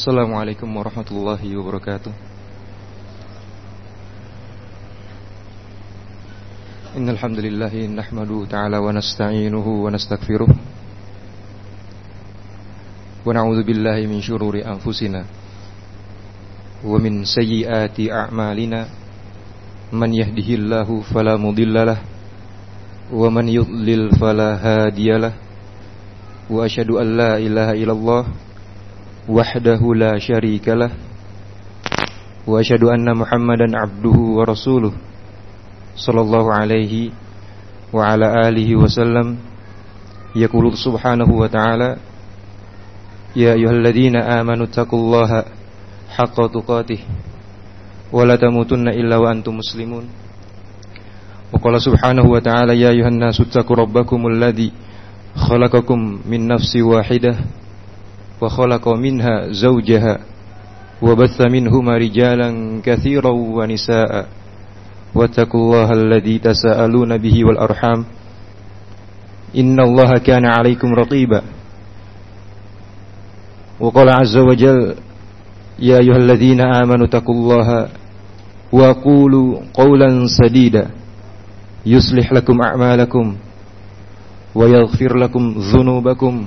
Assalamualaikum warahmatullahi wabarakatuh. Innal hamdalillah nahmadu ta'ala wa nasta'inuhu wa nastaghfiruh wa na'udzu billahi min shururi anfusina wa min sayyiati a'malina. Man yahdihillahu fala mudhillalah wa man yudlil fala hadiyalah wa asyhadu an la ilaha illallah wahdahu la syarikalah wa asyhadu anna muhammadan abduhu wa rasuluh sallallahu alaihi wa ala alihi wasallam yaqulu subhanahu wa ta'ala ya ayyuhalladzina amanu taqullaha haqqa tuqatih wa la tamutunna illa wa antum muslimun wa qala subhanahu wa ta'ala ya ayyuhan nasu taqu rabbakumul ladzi وخلق منها زوجها وبث منهما رجالا كثيرا ونساء. واتقوا الله الذي تساءلون به والأرحام. إن الله كان عليكم رقيبا. وقال عز وجل يا أيها الذين آمنوا اتقوا الله وقولوا قولا سديدا. يصلح لكم أعمالكم ويغفر لكم ذنوبكم.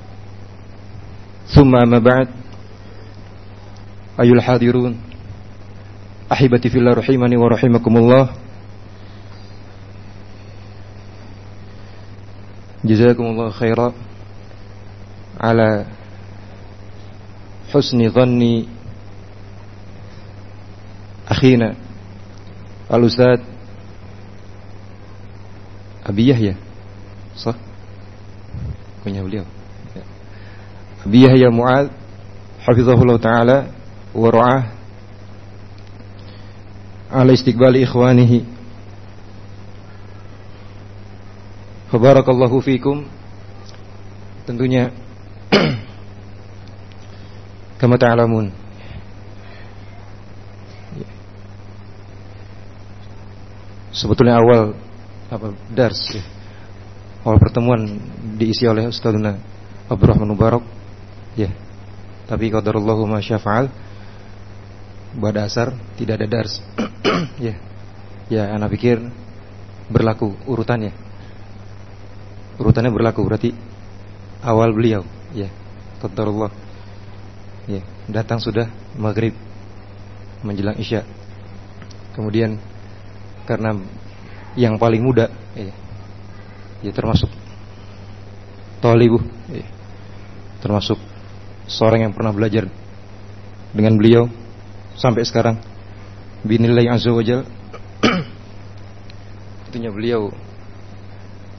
ثم أما بعد. أيها الحاضرون أحبتي في الله رحمني ورحمكم الله. جزاكم الله خيرا على حسن ظن أخينا الأستاذ أبي يحيى. صح؟ punya beliau Abi Yahya Mu'ad Hafizahullah Ta'ala Wa Ala istiqbali ikhwanihi. Fabarakallahu fikum. Tentunya Kama ta'alamun Sebetulnya awal apa dars ya. Awal pertemuan diisi oleh Ustazuna Abdurrahman Mubarak Ya. Tapi qadarullahu ma syafa'al. Pada asar tidak ada dars. ya. Ya, anak pikir berlaku urutannya. Urutannya berlaku berarti awal beliau, ya. Qadarullah. Ya, datang sudah maghrib menjelang isya. Kemudian karena yang paling muda, ya, ya termasuk tolibu, ya, termasuk seorang yang pernah belajar dengan beliau sampai sekarang. Binilai azza wajal tentunya beliau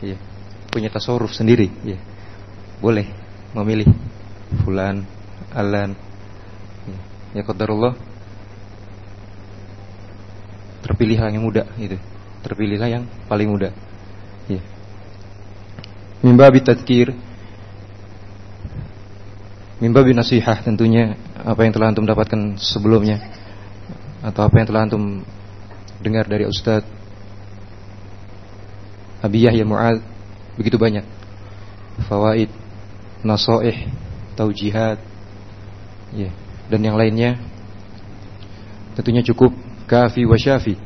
ya, punya tasawuf sendiri ya. boleh memilih fulan alan ya, ya qadarullah terpilihlah yang muda gitu. Terpilihlah yang paling muda ya mimba bitadkir Mimbabi nasihah tentunya apa yang telah antum dapatkan sebelumnya. Atau apa yang telah antum dengar dari Ustadz Abi Yahya Mu'ad begitu banyak. Fawaid, nasoih, taujihat ya, dan yang lainnya. Tentunya cukup kafi wa syafi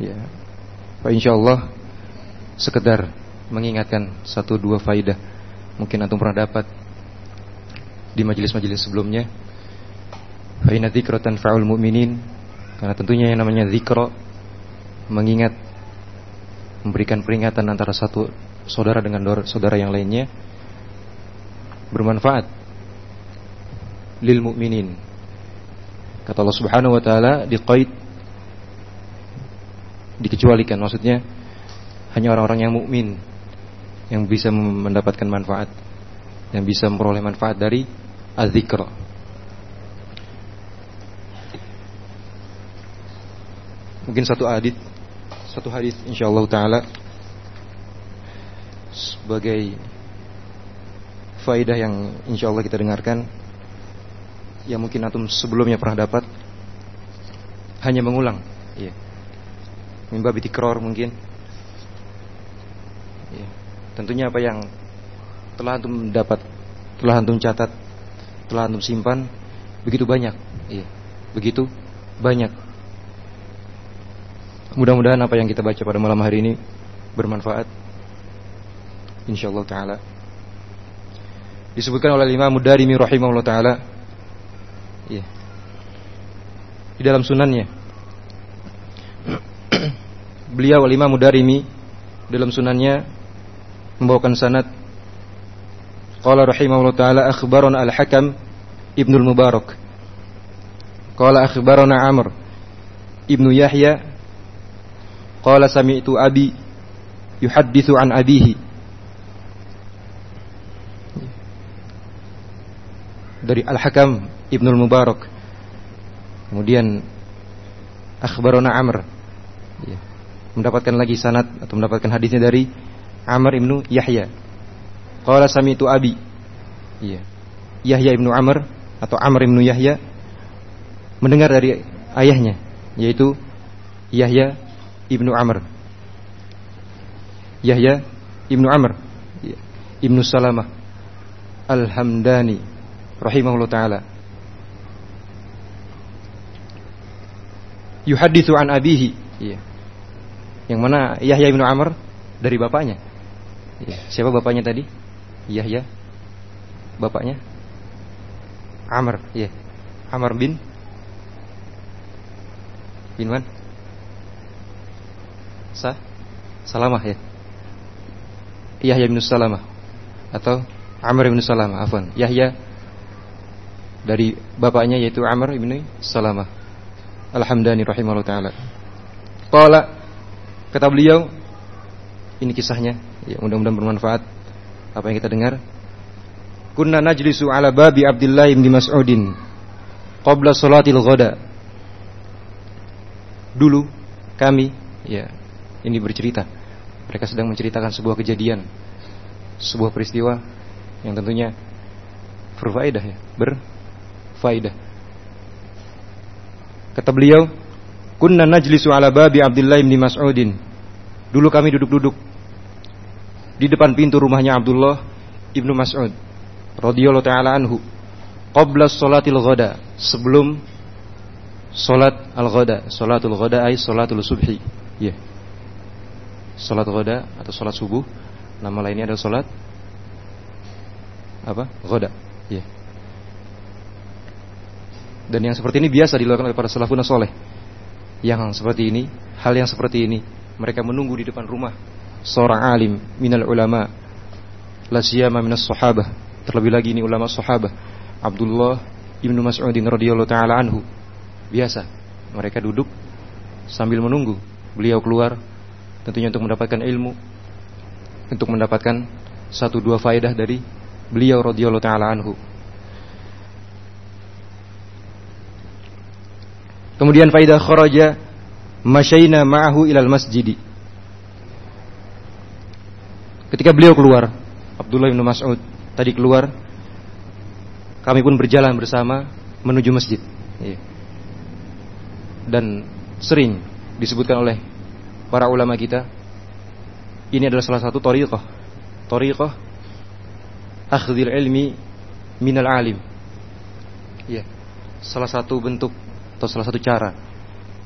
ya. Pak insyaallah sekedar mengingatkan satu dua faidah mungkin antum pernah dapat di majelis-majelis sebelumnya. Fa inna dzikra tanfa'ul mu'minin. Karena tentunya yang namanya zikra mengingat memberikan peringatan antara satu saudara dengan saudara yang lainnya bermanfaat lil mu'minin. Kata Allah Subhanahu wa taala diqaid dikecualikan maksudnya hanya orang-orang yang mukmin yang bisa mendapatkan manfaat yang bisa memperoleh manfaat dari az mungkin satu hadis satu hadis insyaallah taala sebagai faidah yang insyaallah kita dengarkan yang mungkin antum sebelumnya pernah dapat hanya mengulang ya mimba bitikror mungkin. Ya. tentunya apa yang telah antum dapat telah antum catat telah antum simpan begitu banyak ya begitu banyak Mudah-mudahan apa yang kita baca pada malam hari ini bermanfaat. Insyaallah taala. Disebutkan oleh Imam Mudarimi rahimahullah taala. Iya. Di dalam sunannya. Beliau Imam Mudarimi dalam sunannya membawakan sanad Qala rahimahullah taala akhbarana al-Hakam Ibnu Mubarak. Qala akhbarana Amr Ibnu Yahya Qala sami'tu abi yuhaddithu an abihi. Dari Al-Hakam Ibnul Mubarak. Kemudian akhbarona Amr. Ya. Mendapatkan lagi sanad atau mendapatkan hadisnya dari Amr Ibnu Yahya. Qala sami'tu abi. Ya. Yahya Ibnu Amr atau Amr Ibnu Yahya mendengar dari ayahnya yaitu Yahya ibnu Amr. Yahya ibnu Amr, ibnu Salamah, Al-Hamdani, rahimahullah taala. Yuhadithu an abihi. Ya. Yang mana Yahya ibnu Amr dari bapaknya. Ya. Siapa bapaknya tadi? Yahya. Bapaknya? Amr, ya. Amr bin bin man? Sa Salamah ya. Yahya bin Salamah atau Amr bin Salamah, afwan. Yahya dari bapaknya yaitu Amr bin Salamah. Alhamdani rahimahullah taala. Qala kata beliau ini kisahnya ya mudah-mudahan bermanfaat apa yang kita dengar. Kunna najlisu ala babi Abdullah bin Mas'udin qabla salatil ghada. Dulu kami ya ini bercerita. Mereka sedang menceritakan sebuah kejadian, sebuah peristiwa yang tentunya berfaedah ya, berfaedah. Kata beliau, "Kunna najlisu ala babi Abdullah bin Mas'udin." Dulu kami duduk-duduk di depan pintu rumahnya Abdullah ibnu Mas'ud radhiyallahu taala anhu qabla salatil ghada sebelum salat al-ghada. Salatul ghada ay salatul subhi. Ya yeah Salat ghoda atau salat subuh. Nama lainnya adalah salat Apa? Ghoda yeah. Dan yang seperti ini biasa dilakukan oleh para salafun soleh. Yang seperti ini Hal yang seperti ini Mereka menunggu di depan rumah Seorang alim minal ulama. La siyama minas sahabah. Terlebih lagi ini ulama sahabah. Abdullah ibnu Mas'udin radhiyallahu taala anhu. Biasa. Mereka duduk sambil menunggu Beliau keluar tentunya untuk mendapatkan ilmu untuk mendapatkan satu dua faedah dari beliau radhiyallahu taala anhu. Kemudian faedah kharaja masyaina ma'ahu ilal masjidi. Ketika beliau keluar, Abdullah bin Mas'ud tadi keluar, kami pun berjalan bersama menuju masjid. Iya. Dan sering disebutkan oleh para ulama kita ini adalah salah satu tariqah tariqah akhdhil ilmi minal alim ya salah satu bentuk atau salah satu cara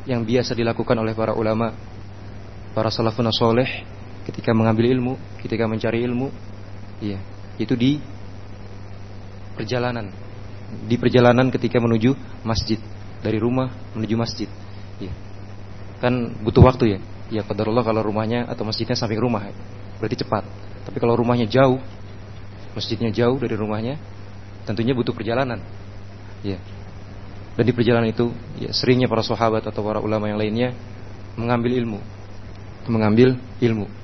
yang biasa dilakukan oleh para ulama para salafun soleh ketika mengambil ilmu ketika mencari ilmu ya itu di perjalanan. Di perjalanan ketika menuju masjid. Dari rumah menuju masjid. Ya kan butuh waktu ya. Ya qadarullah kalau rumahnya atau masjidnya samping rumah berarti cepat. Tapi kalau rumahnya jauh masjidnya jauh dari rumahnya tentunya butuh perjalanan. Ya dan di perjalanan itu ya seringnya para sahabat atau para ulama yang lainnya mengambil ilmu. Mengambil ilmu. ya.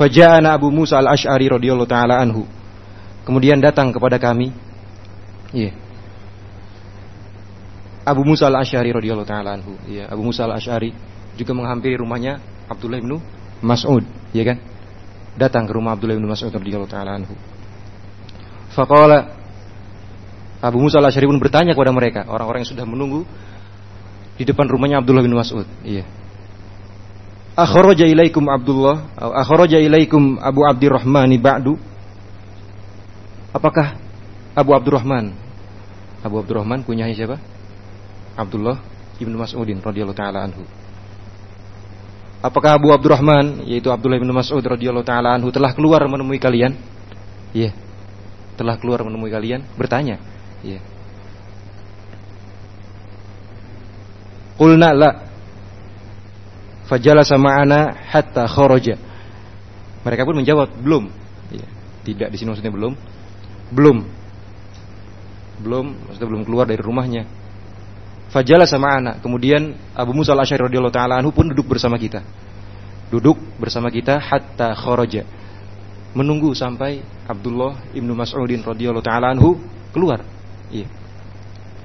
Faja'ana Abu Musa al-Ash'ari radhiyallahu taala anhu. Kemudian datang kepada kami. Ya. Abu Musa al-Asy'ari radhiyallahu taala anhu. Ya, Abu Musa al-Asy'ari juga menghampiri rumahnya Abdullah bin Mas'ud, ya kan? Datang ke rumah Abdullah bin Mas'ud radhiyallahu taala anhu. Faqala Abu Musa al-Asy'ari pun bertanya kepada mereka, orang-orang yang sudah menunggu di depan rumahnya Abdullah bin Mas'ud. Iya. Akhraja ilaikum Abdullah, akhraja ilaikum Abu Abdurrahman ba'du? Apakah Abu Abdurrahman? Abu Abdurrahman punyanya siapa? Abdullah ibnu Mas'udin radhiyallahu taala anhu. Apakah Abu Abdurrahman yaitu Abdullah bin Mas'ud radhiyallahu taala anhu telah keluar menemui kalian? Iya. Telah keluar menemui kalian? Bertanya. Iya. Qulna la. Fajala sama ana hatta kharaja. Mereka pun menjawab, belum. Iya. Tidak di sini maksudnya belum. Belum. Belum, maksudnya belum keluar dari rumahnya. Fajala sama anak. Kemudian Abu Musa al-Asy'ari radhiyallahu taala anhu pun duduk bersama kita. Duduk bersama kita hatta kharaja. Menunggu sampai Abdullah ibnu Mas'udin radhiyallahu taala anhu keluar. Iya.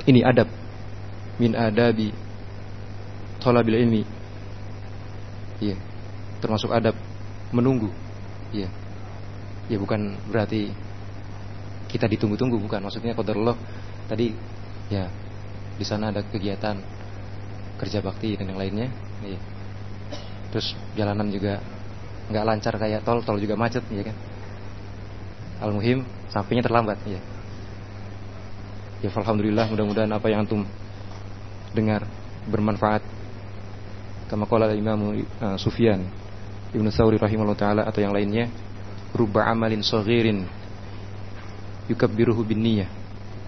Ini adab min adabi thalabil ilmi. Iya. Termasuk adab menunggu. Iya. Ya bukan berarti kita ditunggu-tunggu bukan. Maksudnya qadarullah tadi ya di sana ada kegiatan kerja bakti dan yang lainnya iya. terus jalanan juga nggak lancar kayak tol tol juga macet ya kan al muhim sampainya terlambat ya ya alhamdulillah mudah-mudahan apa yang antum dengar bermanfaat kama qala Imam uh, Sufyan Ibnu Thawri rahimahullah taala atau yang lainnya rubba amalin saghirin yukabbiruhu bin niyah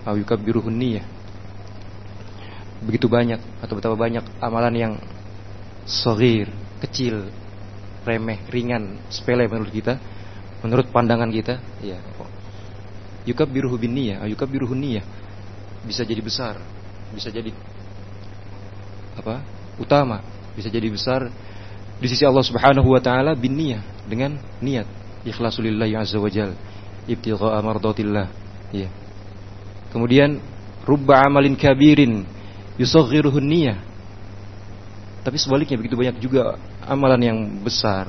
atau yukabbiruhu niyah begitu banyak atau betapa banyak amalan yang sogir, kecil, remeh, ringan, sepele menurut kita, menurut pandangan kita, ya. Yukab biruhu bin niyah, yukab biruhu niyah. Bisa jadi besar, bisa jadi apa? Utama, bisa jadi besar di sisi Allah Subhanahu wa taala bin niyah dengan niat ikhlasulillahi azza wajal ibtigha'a mardatillah. Ya. Kemudian rubba amalin kabirin yusaghiruhun niyah. Tapi sebaliknya begitu banyak juga amalan yang besar,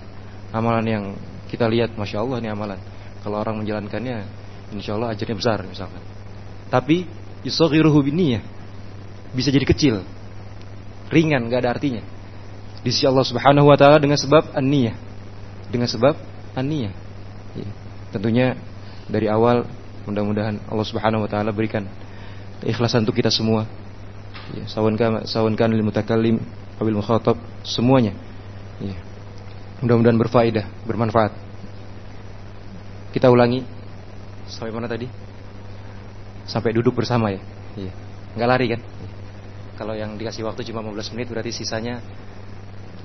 amalan yang kita lihat, masya Allah ini amalan. Kalau orang menjalankannya, insya Allah ajarnya besar misalkan. Tapi yusaghiruhu niyah bisa jadi kecil, ringan, gak ada artinya. Di sisi Allah Subhanahu Wa Taala dengan sebab an-niyah, dengan sebab an-niyah. Ya. Tentunya dari awal mudah-mudahan Allah Subhanahu Wa Taala berikan keikhlasan untuk kita semua ya, sawan kan sawan kan lil mutakallim abil mukhatab semuanya ya. mudah-mudahan berfaedah bermanfaat kita ulangi sampai mana tadi sampai duduk bersama ya ya. nggak lari kan ya. kalau yang dikasih waktu cuma 15 menit berarti sisanya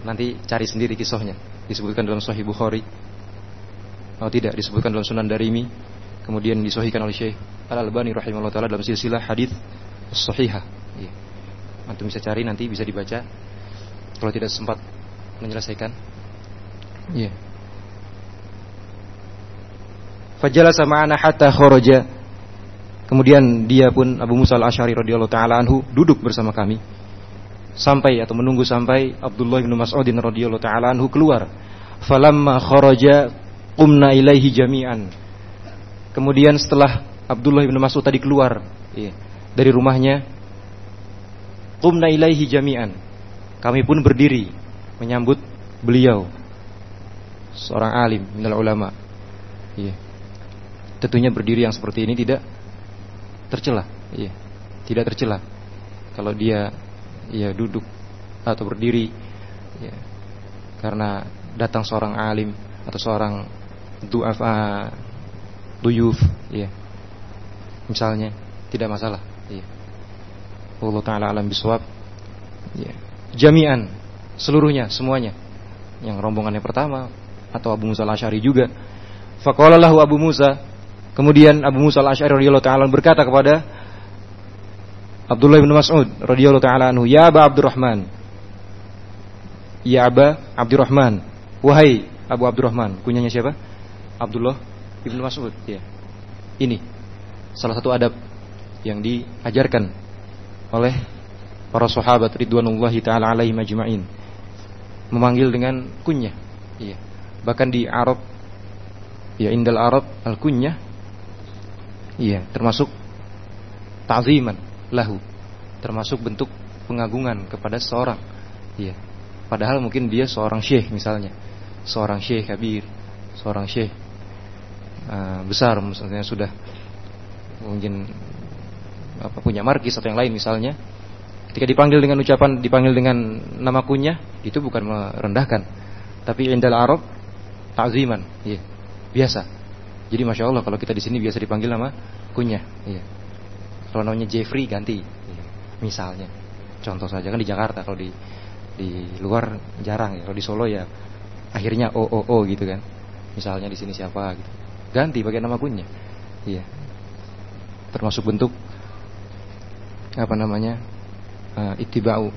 nanti cari sendiri kisahnya disebutkan dalam Sahih Bukhari atau oh, tidak disebutkan dalam Sunan Darimi kemudian disahihkan oleh Syekh Al Albani rahimahullah taala dalam silsilah hadis sahihah ya. Antum bisa cari nanti bisa dibaca kalau tidak sempat menyelesaikan. Iya. Yeah. Fajalasa ma'ana hatta kharaja. Kemudian dia pun Abu Musa al-Asy'ari radhiyallahu taala anhu duduk bersama kami sampai atau menunggu sampai Abdullah bin Mas'udin radhiyallahu taala anhu keluar. Falamma kharaja qumna ilaihi jami'an. Kemudian setelah Abdullah bin Mas'ud tadi keluar iya, dari rumahnya Qumna ilaihi jami'an. Kami pun berdiri menyambut beliau. Seorang alim minal ulama. Iya. Tentunya berdiri yang seperti ini tidak tercela, iya. Tidak tercela. Kalau dia ya duduk atau berdiri ya, karena datang seorang alim atau seorang du'afa duyuf ya. Misalnya tidak masalah, iya. Allah taala alam biswab. Ya. Jami'an seluruhnya semuanya. Yang rombongan yang pertama atau Abu Musa al-Asy'ari juga. Faqala Abu Musa, kemudian Abu Musa al-Asy'ari radhiyallahu taala berkata kepada Abdullah bin Mas'ud radhiyallahu taala anhu, "Ya Aba Abdurrahman." Ya Aba Abdurrahman. Wahai Abu Abdurrahman, kunyanya siapa? Abdullah bin Mas'ud, ya. Ini salah satu adab yang diajarkan oleh para sahabat ridwanullahi taala alaihi majma'in memanggil dengan kunyah. Iya. Bahkan di Arab ya indal Arab al kunyah iya termasuk ta'ziman lahu termasuk bentuk pengagungan kepada seorang. Iya. Padahal mungkin dia seorang syekh misalnya seorang syekh kabir seorang syekh uh, besar misalnya sudah mungkin apa punya markis atau yang lain misalnya. Ketika dipanggil dengan ucapan dipanggil dengan nama kunyah itu bukan merendahkan. Tapi indal Arab ta'ziman. Iya. Biasa. Jadi masya Allah kalau kita di sini biasa dipanggil nama kunyah iya namanya Jeffrey ganti misalnya. Contoh saja kan di Jakarta kalau di di luar jarang ya kalau di Solo ya akhirnya o o o gitu kan. Misalnya di sini siapa gitu. Ganti pakai nama kunyah iya. Termasuk bentuk apa namanya uh, ittiba'u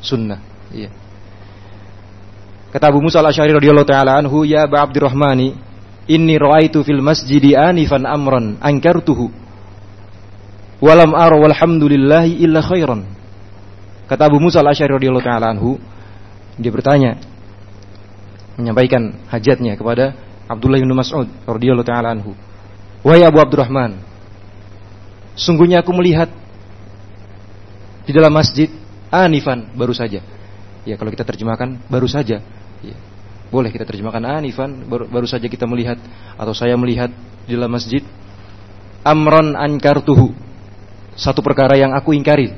sunnah. Iya. Kata Abu Musa al-Asy'ari radhiyallahu taala anhu ya Abu Abdurrahmani inni ra'aitu fil masjidi anifan amran ankartuhu walam ara walhamdulillahi illa khairan kata Abu Musa al-Asy'ari radhiyallahu taala anhu dia bertanya menyampaikan hajatnya kepada Abdullah bin Mas'ud radhiyallahu taala anhu wahai Abu Abdurrahman sungguhnya aku melihat di dalam masjid anifan baru saja. Ya kalau kita terjemahkan baru saja. Ya. Boleh kita terjemahkan anifan baru, baru saja kita melihat atau saya melihat di dalam masjid amron ankartuhu satu perkara yang aku ingkari.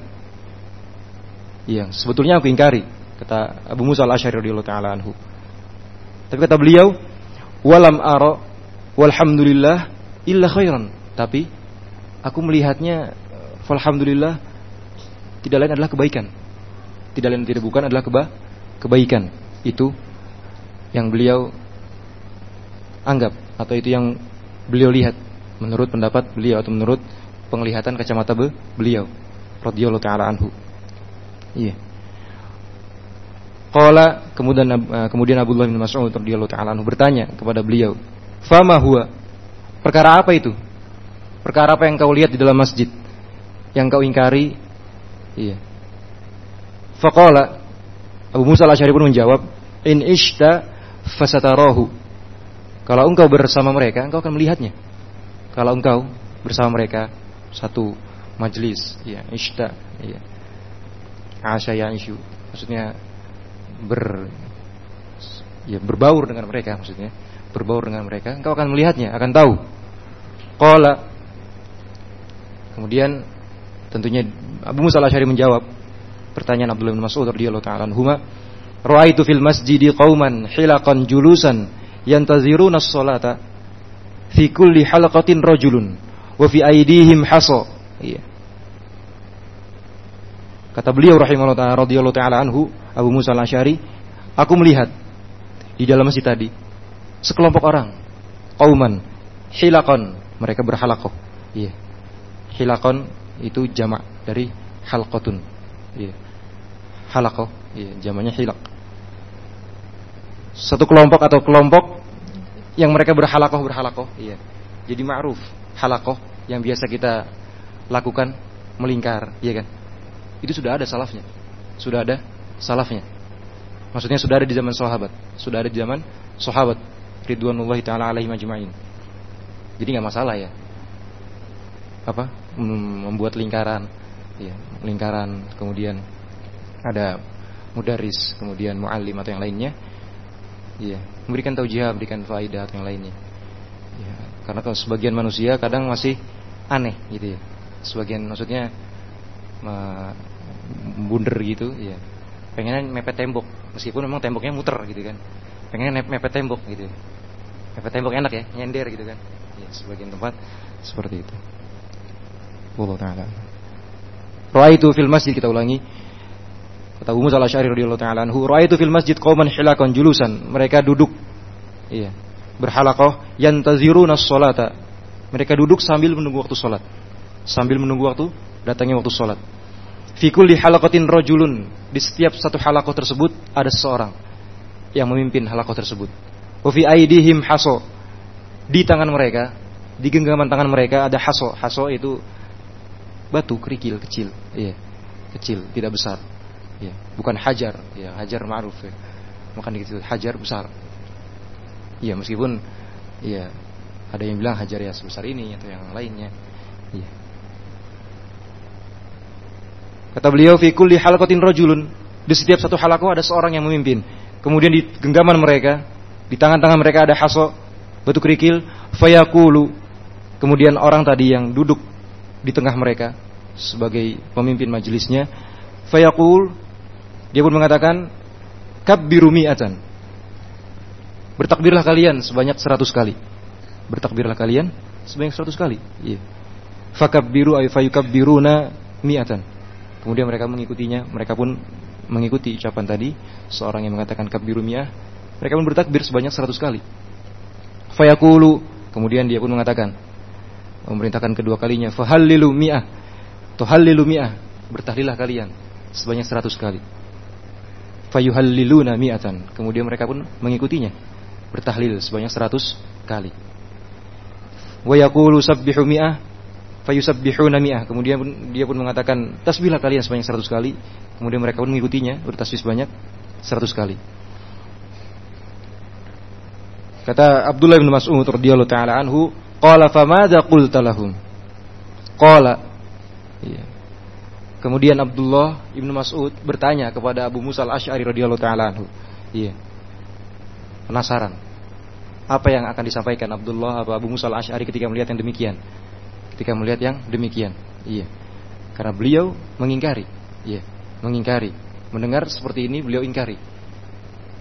Yang sebetulnya aku ingkari kata Abu Musa al-Asy'ari radhiyallahu taala anhu. Tapi kata beliau walam ara walhamdulillah illa khairan. Tapi aku melihatnya alhamdulillah tidak lain adalah kebaikan. Tidak lain tidak bukan adalah keba kebaikan. Itu yang beliau anggap atau itu yang beliau lihat menurut pendapat beliau atau menurut penglihatan kacamata be, beliau radhiyallahu taala anhu. Iya. Qala kemudian uh, kemudian Abdullah bin Mas'ud radhiyallahu taala anhu bertanya kepada beliau, "Fama huwa?" Perkara apa itu? Perkara apa yang kau lihat di dalam masjid? Yang kau ingkari Iya. Faqala Abu Musa al-Asy'ari pun menjawab, "In ishta fasatarahu." Kalau engkau bersama mereka, engkau akan melihatnya. Kalau engkau bersama mereka satu majlis, ya, ishta, ya. Asya isyu. Maksudnya ber ya berbaur dengan mereka maksudnya. Berbaur dengan mereka, engkau akan melihatnya, akan tahu. Qala Kemudian tentunya Abu Musa al-Asy'ari menjawab pertanyaan Abdullah bin Mas'ud radhiyallahu taala anhuma, "Ra'aitu fil masjidi qauman hilaqan julusan yantaziruna as-salata fi kulli halaqatin rajulun wa fi aydihim hasa." Iya. Kata beliau rahimahullah taala radhiyallahu taala anhu, Abu Musa al-Asy'ari, aku melihat di dalam masjid tadi sekelompok orang, qauman hilaqan, mereka berhalaqah. Iya. Hilaqan itu jamak dari halqatun. Iya. Halaqah, iya, jamaknya hilaq. Satu kelompok atau kelompok yang mereka berhalakoh berhalakoh, iya. Jadi ma'ruf halakoh yang biasa kita lakukan melingkar, iya kan? Itu sudah ada salafnya. Sudah ada salafnya. Maksudnya sudah ada di zaman sahabat, sudah ada di zaman sahabat ridwanullahi taala alaihi majma'in. Jadi nggak masalah ya. Apa? membuat lingkaran ya, lingkaran kemudian ada mudaris kemudian muallim atau yang lainnya ya memberikan taujiah memberikan faidah atau yang lainnya ya karena kalau sebagian manusia kadang masih aneh gitu ya. Sebagian maksudnya bunder gitu ya pengennya mepet tembok meskipun memang temboknya muter gitu kan. Pengennya mepet tembok gitu mepet tembok enak ya nyender gitu kan. Ya sebagian tempat seperti itu. Allah taala. Ra'aitu fil masjid kita ulangi. Kata Musa al-Asy'ari radhiyallahu taala anhu, ra'aitu fil masjid qauman hilakan julusan. Mereka duduk. Iya, berhalaqah yantaziruna as-salata. Mereka duduk sambil menunggu waktu salat. Sambil menunggu waktu datangnya waktu salat. Fi kulli halaqatin rajulun. Di setiap satu halaqah tersebut ada seseorang yang memimpin halaqah tersebut. Wa fi aidihim haso. Di tangan mereka, di genggaman tangan mereka ada haso. Haso itu batu kerikil kecil. Iya. kecil, tidak besar. Ya, bukan hajar, ya hajar ma'ruf ya. Maka gitu hajar besar. Ya, meskipun ya ada yang bilang hajar ya sebesar ini atau yang lainnya. Ya. Kata beliau fi kulli halaqatin rajulun. Di setiap satu halakoh ada seorang yang memimpin. Kemudian di genggaman mereka, di tangan-tangan mereka ada haso, batu kerikil, fayaqulu. Kemudian orang tadi yang duduk di tengah mereka sebagai pemimpin majelisnya, fayaqul dia pun mengatakan kabbiru mi'atan. Bertakbirlah kalian sebanyak seratus kali. Bertakbirlah kalian sebanyak seratus kali. Iya. Fakabbiru ay fayukabbiruna mi'atan. Kemudian mereka mengikutinya, mereka pun mengikuti ucapan tadi seorang yang mengatakan kabbiru mi'ah, mereka pun bertakbir sebanyak seratus kali. Fayaqulu, kemudian dia pun mengatakan memerintahkan kedua kalinya fahallilu mi'ah. Tuhallilu mi'ah, bertahlilah kalian sebanyak seratus kali fayuhalliluna mi'atan. Kemudian mereka pun mengikutinya bertahlil sebanyak 100 kali. Wa yaqulu sabbihu mi'ah fayusabbihuna mi'ah. Kemudian dia pun mengatakan tasbihlah kalian sebanyak 100 kali. Kemudian mereka pun mengikutinya bertasbih sebanyak 100 kali. Kata Abdullah bin Mas'ud radhiyallahu taala anhu, qala famadza qulta lahum? Qala iya. Kemudian Abdullah ibnu Mas'ud bertanya kepada Abu Musa al-Ash'ari radhiyallahu taala anhu. Iya. Penasaran. Apa yang akan disampaikan Abdullah atau Abu Musa al-Ash'ari ketika melihat yang demikian? Ketika melihat yang demikian. Iya. Karena beliau mengingkari. Iya. Mengingkari. Mendengar seperti ini beliau ingkari.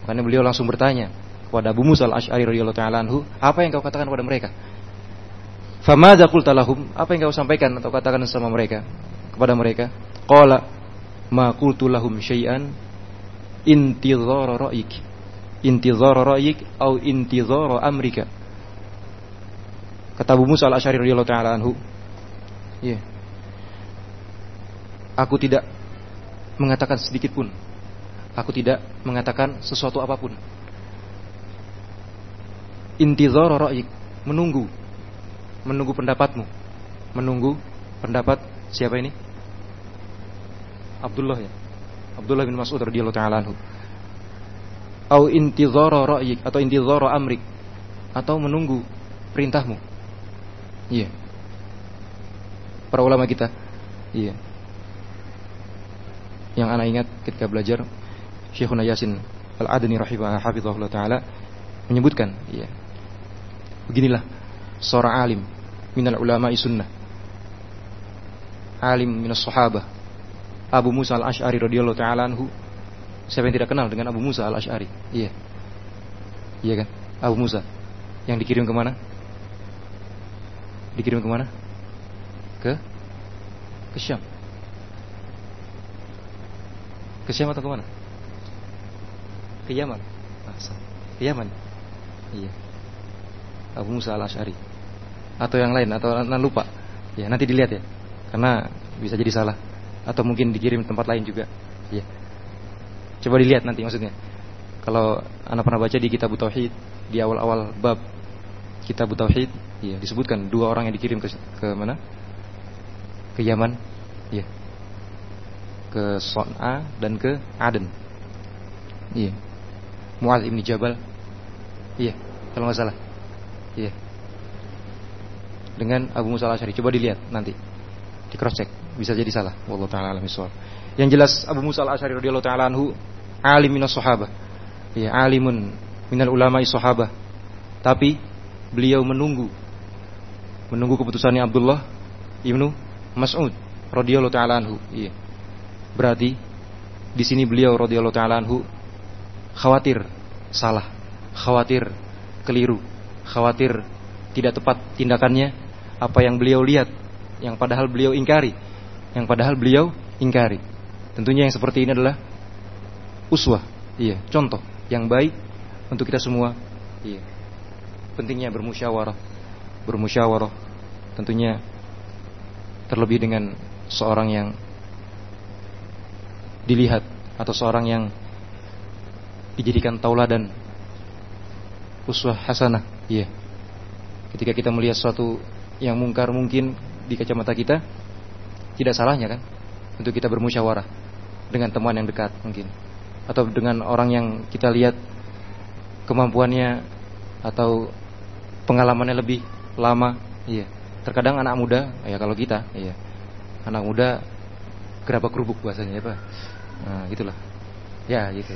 Makanya beliau langsung bertanya kepada Abu Musa al-Ash'ari radhiyallahu taala anhu, "Apa yang kau katakan kepada mereka?" Famadza qulta lahum? Apa yang kau sampaikan atau katakan sama mereka? Kepada mereka? Qala ma qultu lahum syai'an intizara ra'yik. Intizara ra'yik atau intizara amrika. Kata Abu Musa al-Asy'ari radhiyallahu taala anhu. Yeah. Aku tidak mengatakan sedikit pun. Aku tidak mengatakan sesuatu apa pun. Intizara ra'yik, menunggu. Menunggu pendapatmu. Menunggu pendapat siapa ini? Abdullah ya. Abdullah bin Mas'ud radhiyallahu taala anhu. Au intizara ra'yik atau intizara amrik atau menunggu perintahmu. Iya. Para ulama kita. Iya. Yang anak ingat ketika belajar Syekhuna Yasin Al-Adni rahimahullah taala menyebutkan, iya. Beginilah seorang alim minal ulama sunnah. Alim minas sahabah Abu Musa al-Ash'ari radhiyallahu taala anhu. Siapa yang tidak kenal dengan Abu Musa al-Ash'ari? Iya. Iya kan? Abu Musa yang dikirim ke mana? Dikirim ke mana? Ke ke Syam. Ke Syam atau ke mana? Ke Yaman. Ke Yaman. Iya. Abu Musa al-Ash'ari. Atau yang lain atau nanti lupa. Ya, nanti dilihat ya. Karena bisa jadi salah atau mungkin dikirim tempat lain juga. Ya. Coba dilihat nanti maksudnya. Kalau anak pernah baca di kitab tauhid di awal-awal bab kitab tauhid, ya disebutkan dua orang yang dikirim ke ke mana? Ke Yaman, ya. Ke Son'a dan ke Aden. Iya. Muaz ibn Jabal. Iya, kalau nggak salah. Iya. Dengan Abu Musa al-Asy'ari. Coba dilihat nanti. Di cross check bisa jadi salah wallahu taala yang jelas Abu Musa al-Asy'ari radhiyallahu taala anhu alim minas sahabah. Ya alimun minal ulama sahabah. Tapi beliau menunggu menunggu keputusannya Abdullah ibnu Mas'ud radhiyallahu taala anhu. Iya. Berarti di sini beliau radhiyallahu taala anhu khawatir salah khawatir keliru khawatir tidak tepat tindakannya. Apa yang beliau lihat yang padahal beliau ingkari yang padahal beliau ingkari. Tentunya yang seperti ini adalah uswah, iya, contoh yang baik untuk kita semua. Iya. Pentingnya bermusyawarah, bermusyawarah tentunya terlebih dengan seorang yang dilihat atau seorang yang dijadikan tauladan uswah hasanah iya ketika kita melihat suatu yang mungkar mungkin di kacamata kita tidak salahnya kan? untuk kita bermusyawarah dengan teman yang dekat mungkin atau dengan orang yang kita lihat kemampuannya atau pengalamannya lebih lama iya. Terkadang anak muda ya kalau kita iya. Anak muda gerabak kerubuk bahasanya apa? Nah gitulah ya gitu.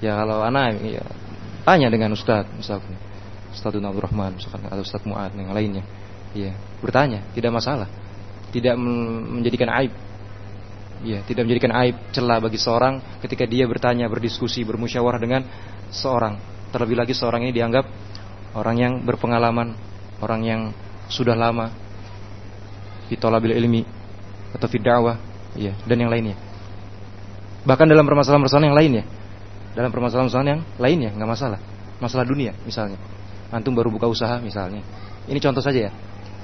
Ya kalau anak ya tanya dengan ustadz misalkan. Ustadz Abdul Rahman misalkan atau Ustadz Muad yang lainnya. Ya bertanya tidak masalah. Tidak menjadikan aib ya tidak menjadikan aib celah bagi seorang ketika dia bertanya berdiskusi bermusyawarah dengan seorang. Terlebih lagi seorang ini dianggap orang yang berpengalaman orang yang sudah lama di tolabil ilmi atau fi dakwah ya dan yang lainnya. Bahkan dalam permasalahan-permasalahan yang lainnya. Dalam permasalahan-permasalahan yang lainnya nggak masalah. Masalah dunia misalnya. Antum baru buka usaha misalnya. Ini contoh saja ya.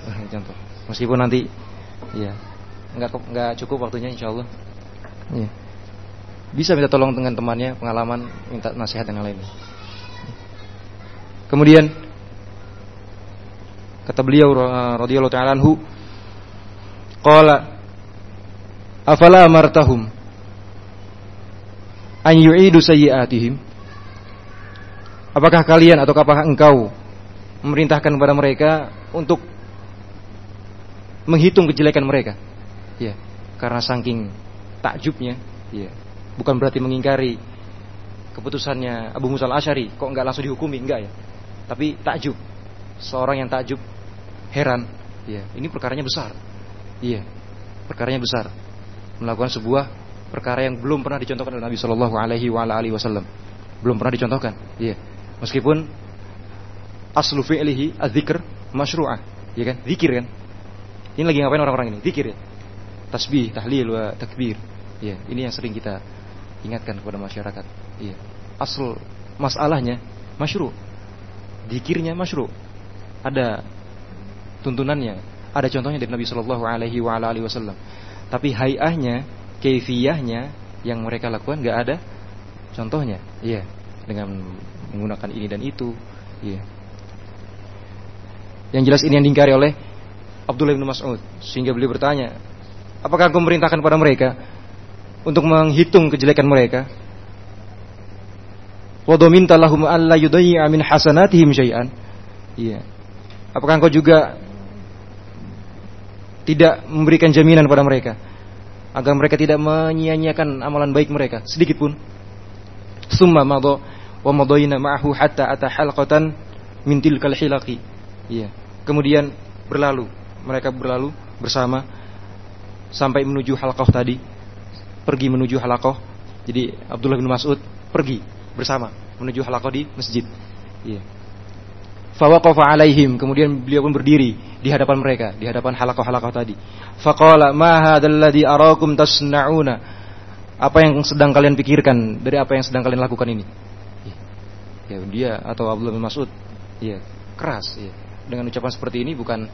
Contoh. Meskipun nanti ya nggak nggak cukup waktunya insya Allah ya. bisa minta tolong dengan temannya pengalaman minta nasihat dan yang lainnya kemudian kata beliau radhiyallahu taala anhu qala afala amartahum an yu'idu sayyi'atihim Apakah kalian atau apakah engkau memerintahkan kepada mereka untuk menghitung kejelekan mereka? Ya, karena saking takjubnya, ya. Bukan berarti mengingkari keputusannya Abu Musa al-Asy'ari, kok enggak langsung dihukumi, enggak ya. Tapi takjub. Seorang yang takjub heran, ya. Ini perkaranya besar. Iya. Perkaranya besar. Melakukan sebuah perkara yang belum pernah dicontohkan oleh Nabi Shallallahu alaihi wasallam. Belum pernah dicontohkan. Iya. Meskipun aslu fi'lihi adzikr masyru'ah, ya kan? Zikir kan? Ini lagi ngapain orang-orang ini? Zikir ya. Tasbih, tahlil wa takbir. Ya, ini yang sering kita ingatkan kepada masyarakat. Iya. Asal masalahnya masyru'. Zikirnya masyru'. Ada tuntunannya, ada contohnya dari Nabi Shallallahu alaihi wasallam. Tapi hayahnya, keifiyahnya yang mereka lakukan nggak ada contohnya. Iya, dengan menggunakan ini dan itu. Yeah. Yang jelas ini yang diingkari oleh Abdullah bin Mas'ud sehingga beliau bertanya, apakah engkau memerintahkan pada mereka untuk menghitung kejelekan mereka? Wa dhaminta lahum alla yudayya min hasanatihim syai'an. Iya. Apakah engkau juga tidak memberikan jaminan pada mereka agar mereka tidak menyia-nyiakan amalan baik mereka sedikit pun? Summa madha wa madayna ma'ahu hatta ata halqatan min tilkal hilaqi. Iya. Kemudian berlalu, mereka berlalu bersama sampai menuju halqah tadi. Pergi menuju halaqah. Jadi Abdullah bin Mas'ud pergi bersama menuju halaqah di masjid. Iya. Fawaqafa alaihim, kemudian beliau pun berdiri di hadapan mereka, di hadapan halaqah-halaqah tadi. Faqala ma hadzal ladzi arakum tasna'una? Apa yang sedang kalian pikirkan dari apa yang sedang kalian lakukan ini? ya dia atau Abdullah bin Mas'ud ya keras ya dengan ucapan seperti ini bukan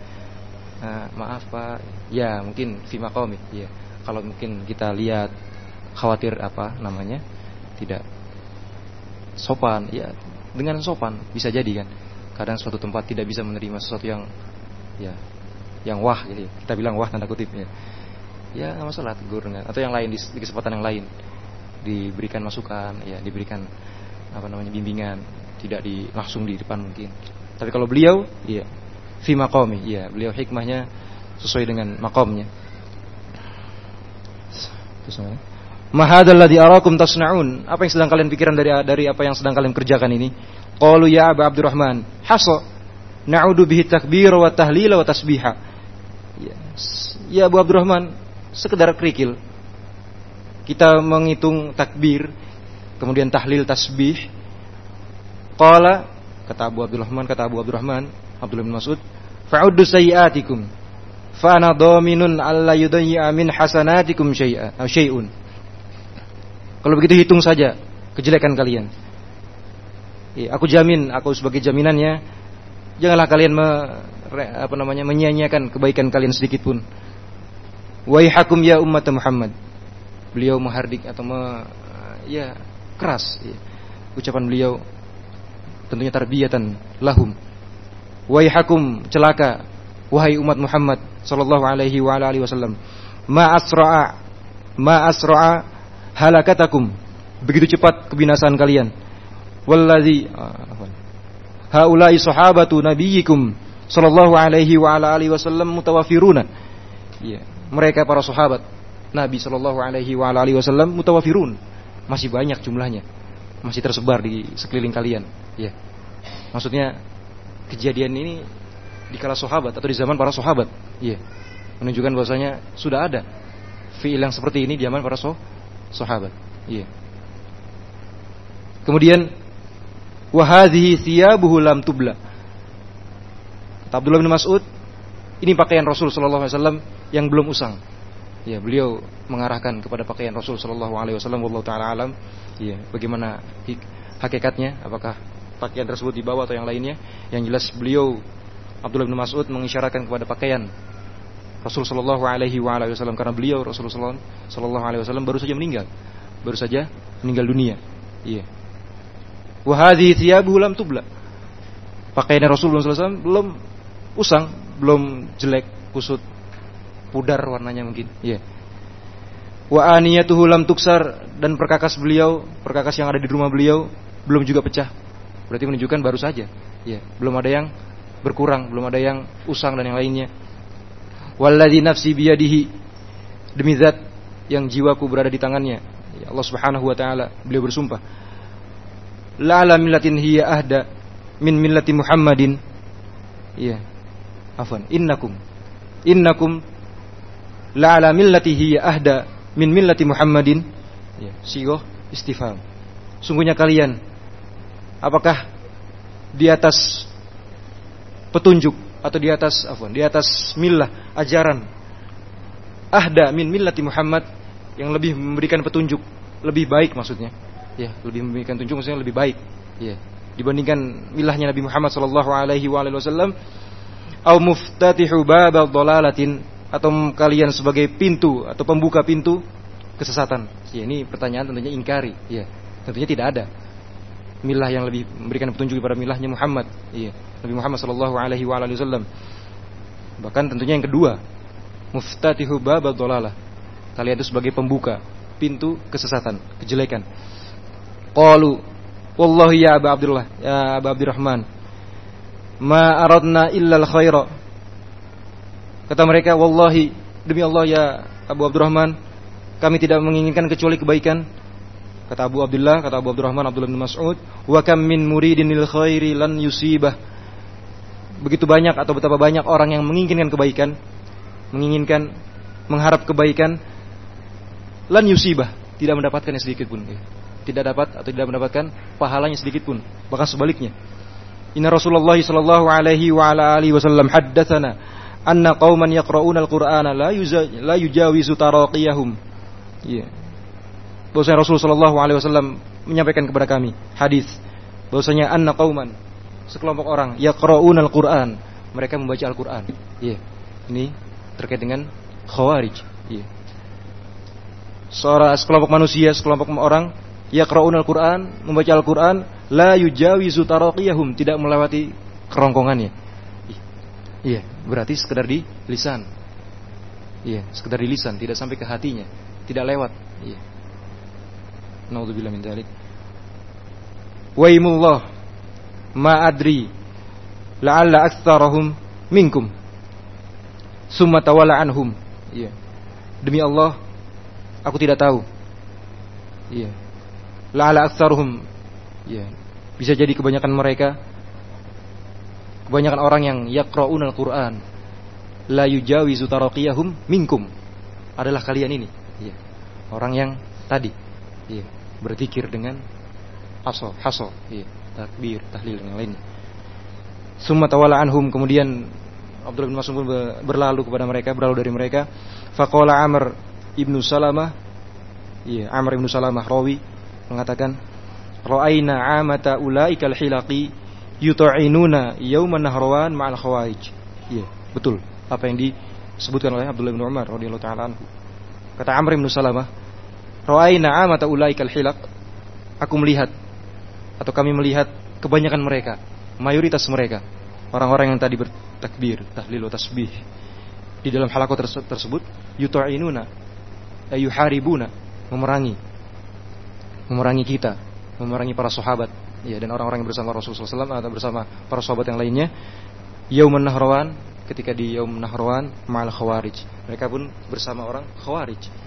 uh, maaf Pak. Ya mungkin fi maqami ya kalau mungkin kita lihat khawatir apa namanya tidak sopan ya dengan sopan bisa jadi kan. Kadang suatu tempat tidak bisa menerima sesuatu yang ya yang wah jadi kita bilang wah tanda kutip ya. Ya nggak masalah tegur dengan atau yang lain di, di kesempatan yang lain. Diberikan masukan ya diberikan apa namanya bimbingan. Tidak di langsung di depan mungkin. Tapi kalau beliau iya fi maqami. Iya beliau hikmahnya sesuai dengan makomnya Mahadalladzi arakum tasnaun. Apa yang sedang kalian pikiran dari dari apa yang sedang kalian kerjakan ini? Qalu ya Abu Abdurrahman haso na'udu bihi takbir wa tahlil wa tasbiha. Ya, ya Abu Abdurrahman sekedar kerikil. Kita menghitung takbir kemudian tahlil tasbih. Qala kata Abu Abdurrahman kata Abu Abdurrahman Abdullah bin Mas'ud fa'uddu sayyi'atikum fa ana dhaminun alla yudayya min hasanatikum syai'a syai'un. Kalau begitu hitung saja kejelekan kalian. Ya, aku jamin aku sebagai jaminannya janganlah kalian me, apa namanya menyia-nyiakan kebaikan kalian sedikit pun. Waihakum ya umat Muhammad. Beliau menghardik atau me, ya keras ya. ucapan beliau tentunya tarbiyatan lahum waihakum celaka wahai umat Muhammad sallallahu alaihi wa alihi wasallam ma asra'a ma asra'a halakatakum. Begitu cepat kebinasaan kalian. Wallazi haula'i sahabatu nabiyyikum sallallahu alaihi wa alihi wasallam mutawafiruna. Ya, mereka para sahabat Nabi sallallahu alaihi wa alihi wasallam mutawafirun. Masih banyak jumlahnya. Masih tersebar di sekeliling kalian, ya. Maksudnya kejadian ini di kala sahabat atau di zaman para sahabat. Iya. Menunjukkan bahwasanya sudah ada fiil yang seperti ini di zaman para sahabat. Iya. Kemudian wahadhihi thiyabuhu lam tubla. Kata Abdullah bin Mas'ud, ini pakaian Rasul sallallahu alaihi wasallam yang belum usang. Ya, beliau mengarahkan kepada pakaian Rasul sallallahu alaihi wasallam wallahu taala alam. Ya, bagaimana hakikatnya? Apakah pakaian tersebut dibawa atau yang lainnya? Yang jelas beliau Abdullah bin Mas'ud mengisyaratkan kepada pakaian Rasul Shallallahu Alaihi Wasallam karena beliau Rasulullah Shallallahu Alaihi Wasallam baru saja meninggal, baru saja meninggal dunia. Iya. Wahadi thiyabuhu lam tubla. Pakaian Rasulullah SAW belum usang, belum jelek, kusut, pudar warnanya mungkin. Iya. Wa aniyatuhu lam tuksar dan perkakas beliau, perkakas yang ada di rumah beliau belum juga pecah. Berarti menunjukkan baru saja. Iya, belum ada yang berkurang, belum ada yang usang dan yang lainnya. Walladzi nafsi biyadihi demi zat yang jiwaku berada di tangannya. Ya Allah Subhanahu wa taala beliau bersumpah. La ala millatin hiya ahda min millati Muhammadin. Iya. Afwan, innakum innakum la ala millati hiya ahda min millati Muhammadin. Ya, sigoh istifham. Sungguhnya kalian apakah di atas petunjuk atau di atas apa? Di atas milah ajaran ahda min millati Muhammad yang lebih memberikan petunjuk lebih baik maksudnya. Ya, lebih memberikan petunjuk maksudnya lebih baik. Ya, dibandingkan milahnya Nabi Muhammad sallallahu alaihi wasallam au muftatihu bab dhalalatin atau kalian sebagai pintu atau pembuka pintu kesesatan. Ya, ini pertanyaan tentunya ingkari. Ya, tentunya tidak ada milah yang lebih memberikan petunjuk kepada milahnya Muhammad. Iya. Nabi Muhammad sallallahu alaihi wasallam. Bahkan tentunya yang kedua, muftatihu bab dhalalah. Kalian itu sebagai pembuka pintu kesesatan, kejelekan. Qalu wallahi ya Aba Abdullah, ya Aba Abdurrahman. Ma aradna illa al-khaira. Kata mereka, wallahi demi Allah ya Abu Abdurrahman, kami tidak menginginkan kecuali kebaikan Kata Abu Abdullah, kata Abu Abdurrahman Abdullah bin Mas'ud, "Wa kam min muridin lil khairi lan yusibah." Begitu banyak atau betapa banyak orang yang menginginkan kebaikan, menginginkan mengharap kebaikan lan yusibah, tidak mendapatkan sedikit pun. Tidak dapat atau tidak mendapatkan pahalanya sedikit pun, bahkan sebaliknya. Inna Rasulullah sallallahu alaihi wa ala alihi wasallam haddatsana anna qauman yaqra'una al-Qur'ana la yujawizu taraqiyahum. Yeah bahwasanya Rasulullah Wasallam menyampaikan kepada kami hadis bahwasanya anna kauman sekelompok orang yaqraun al-Qur'an mereka membaca Al-Qur'an. Iya. Yeah. Ini terkait dengan khawarij. Iya. Yeah. Seorang sekelompok manusia, sekelompok orang yaqraun al-Qur'an, membaca Al-Qur'an la yujawizu taraqiyahum, tidak melewati kerongkongannya. Iya, yeah. berarti sekedar di lisan. Iya, sekedar di lisan, tidak sampai ke hatinya, tidak lewat. Iya. Naudzubillah min dzalik. Waimullah ma adri la'alla aktsarahum minkum. Summa tawalla anhum. Iya. Demi Allah aku tidak tahu. Iya. La'alla aktsaruhum. Iya. Bisa jadi kebanyakan mereka kebanyakan orang yang yaqra'unal Qur'an la yujawizu taraqiyahum minkum adalah kalian ini. Iya. Orang yang tadi iya, berzikir dengan haso, haso, iya, takbir, tahlil dan yang lainnya. Summa tawala anhum kemudian Abdullah bin Mas'ud berlalu kepada mereka, berlalu dari mereka. Faqala Amr ibnu Salamah, iya, Amr ibnu Salamah rawi mengatakan, Ra'aina amata ulaikal hilaqi yuta'inuna yauman nahrawan ma'al khawarij. Iya, betul. Apa yang disebutkan oleh Abdullah bin Umar radhiyallahu taala anhu. Kata Amr bin Salamah, Ra'ayna amata ulaikal hilak. Aku melihat atau kami melihat kebanyakan mereka, mayoritas mereka, orang-orang yang tadi bertakbir, tahlil, tasbih di dalam halaqah tersebut yuta'inuna ayuharibuna memerangi memerangi kita, memerangi para sahabat, ya dan orang-orang yang bersama Rasulullah SAW atau bersama para sahabat yang lainnya. Yaumun Nahrawan ketika di Yaum Nahrawan ma'al Khawarij. Mereka pun bersama orang Khawarij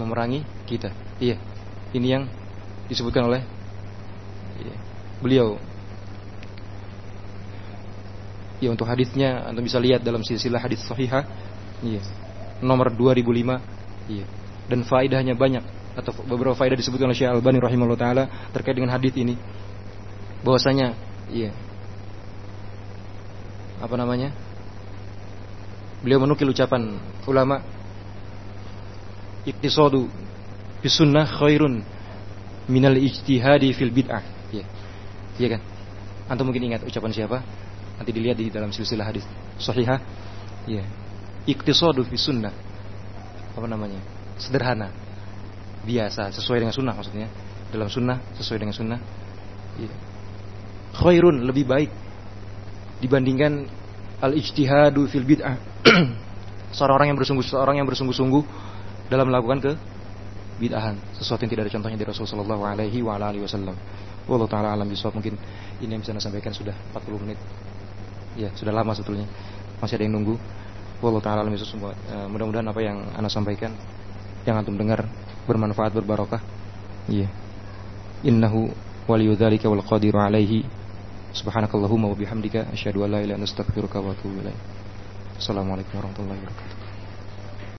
memerangi kita. Iya. Ini yang disebutkan oleh iya, beliau. Ya untuk hadisnya Anda bisa lihat dalam silsilah hadis sahihah. Iya. Nomor 2005. Iya. Dan faedahnya banyak atau beberapa faedah disebutkan oleh Syekh Albani rahimahullah taala terkait dengan hadis ini bahwasanya iya apa namanya beliau menukil ucapan ulama iktisadu bisunnah khairun minal ijtihadi fil bid'ah. Iya. Iya kan? Antum mungkin ingat ucapan siapa? Nanti dilihat di dalam silsilah hadis sahihah. Iya. Iktisadu bisunnah apa namanya? Sederhana. Biasa sesuai dengan sunnah maksudnya. Dalam sunnah sesuai dengan sunnah. Ya. khairun lebih baik dibandingkan al ijtihadu fil bid'ah. Seorang seorang yang bersungguh-sungguh dalam melakukan ke bid'ahan sesuatu yang tidak ada contohnya dari Rasulullah Shallallahu Alaihi wa alihi Wasallam. Wallahu taala alam bisawab mungkin ini yang bisa saya sampaikan sudah 40 menit. Ya sudah lama sebetulnya masih ada yang nunggu. Wallahu taala alam bisawab. Uh, mudah-mudahan apa yang anda sampaikan yang antum dengar bermanfaat berbarokah. Iya. Innahu waliyudzalika wal qadiru alaihi. Subhanakallahumma wa bihamdika asyhadu an la ilaha illa anta astaghfiruka wa atubu ilaik. Assalamualaikum warahmatullahi wabarakatuh.